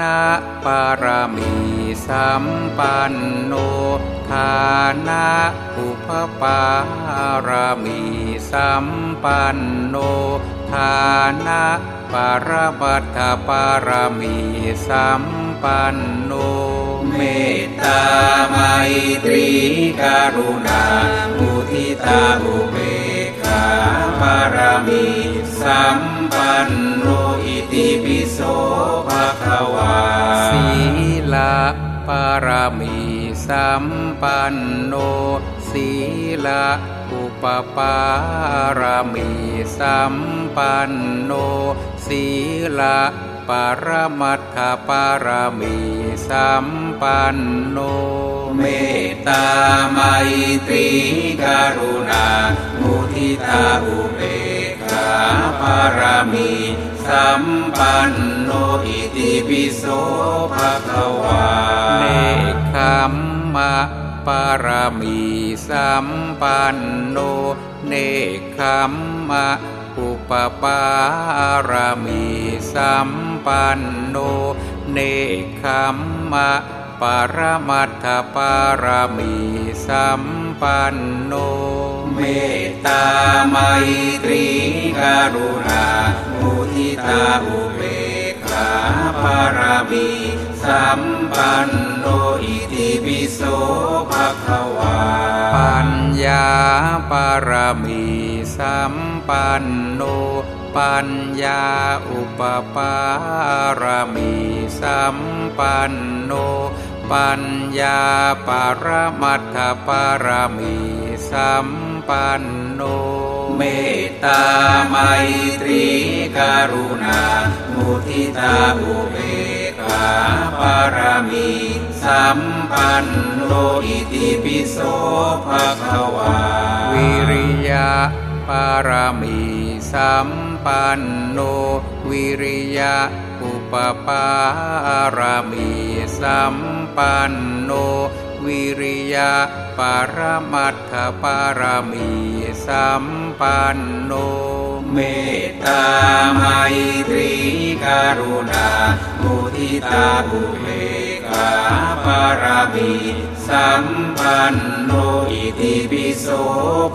นะปารมีสัมปันโนทานะอุปปารมีสัมปันโนทานะปารมัตถปารมีสัมปันโนเมตตาไมตรีกรุณามุทิตาอุเบกขาปารมีสัมปันโนอิติปิ สัมปันโนสีลาอุปปารมีสัมปันโนสีลาปรมัตถปารมีสัมปันโน เมตตาไมตรีกรุณา มุทิตาอุเบกขาปารมี สัมปันโนอิติปิโส ปารมีสัมปันโน เนคขมมะอุปปารมีสัมปันโน เนคขมมะปรมัตถปารมีสัมปันโน เมตตาไมตรีกรุณามุทิตาอุเบกขาปารมีสัมปันโน โสภะคะวา ปัญญาปารมีสัมปันโน ปัญญาอุปปารมีสัมปันโน ปัญญาปารมัตถปารมีสัมปันโน เมตตาไมตรีกรุณา มุทิตาอุเบกขาปารมี สัมปันโนอิติปิโสภะคะวา วิริยะปารมีสัมปันโนวิริยะอุปปารมีสัมปันโนวิริยะปารมัตถปารมีสัมปันโนเมตตาไมตรีกรุณามุทิตาอุเบาปารมีสัมปันโนอิติปิโส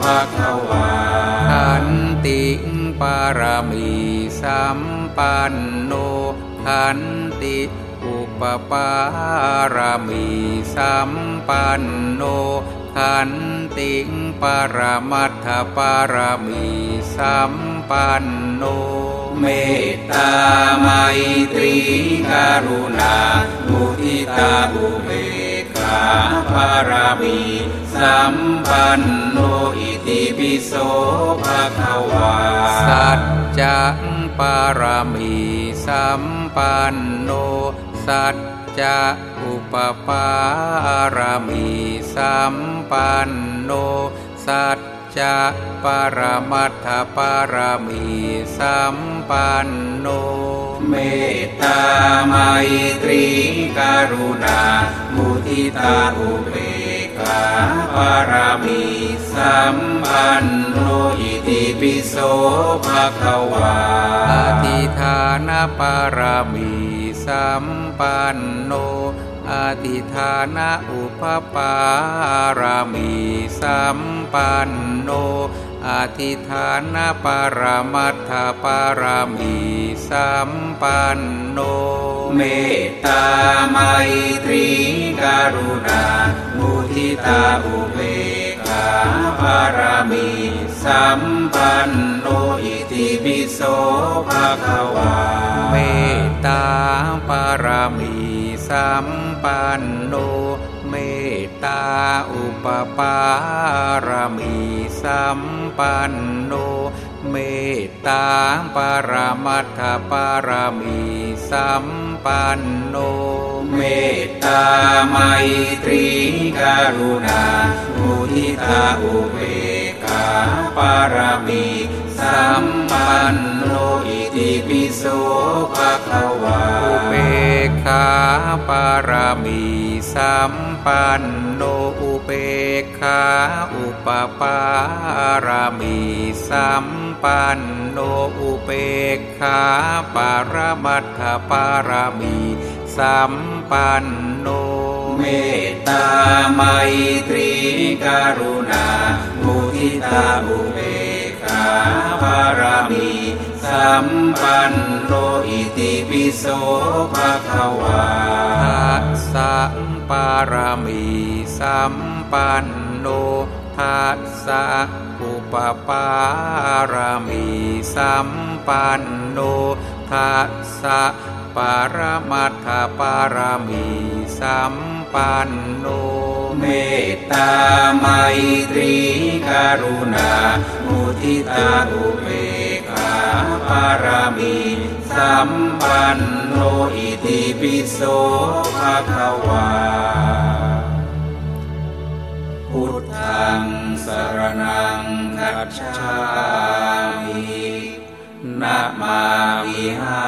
ภะคะวาขันติปารมีสัมปันโนขันติอุปปารมีสัมปันโนขันติปรมัตถปารมีสัมปันโน เมตตาไมตรีกรุณา ตาอุเบขาปารมีสัมปันโนอิติปิโสภะคะวาสัจจะปารมีสัมปันโนสัจจะอุปปารมีสัมปันโนสัจ จะปรมัตถปารมีสัมปันโน เมตตาไมตรีกรุณา มุทิตาอุเบกขาปารมีสัมปันโนอิติปิโสภะคะวาอธิฐานปารมีสัมปันโนอธิฐานอุปปารมีสัมปัน โน อธิฐานะปรมัตถปารมีสัมปันโน เมตตาไมตรีกรุณา มุทิตาอุเบกขาปารมีสัมปันโน อิติปิโสภะคะวา เมตตาปารมีสัมปันโน เมตตาอุปปารมี สัมปันโน เมตตาปรมัตถปารมีสัมปันโน เมตตาไมตรีกรุณามุทิตาอุเบกขาปารมีสัมปันโนอิติปิโสภะคะวาอุเบกขาปารมีสัมปันโน อุเบกขาอุปปารามีสัมปันโนอุเปกขาปารมัตถปารามีสัมปันโนเมตตาไมตรีกรุณามุทิตาอุเบกขาปารามีสัมปันโนอิติปิโสภะคะวาทัสสะปารามีสัมปัน โนทัสสะอุปปารามีสัมปันโนทัสสะปารมัตถปารามีสัมปันโน เมตตาไมตรีกรุณา มุทิตาอุเบกขาปารามีสัมปันโนอิติปิโสภะคะวา สรณังคัจฉามินามามิหา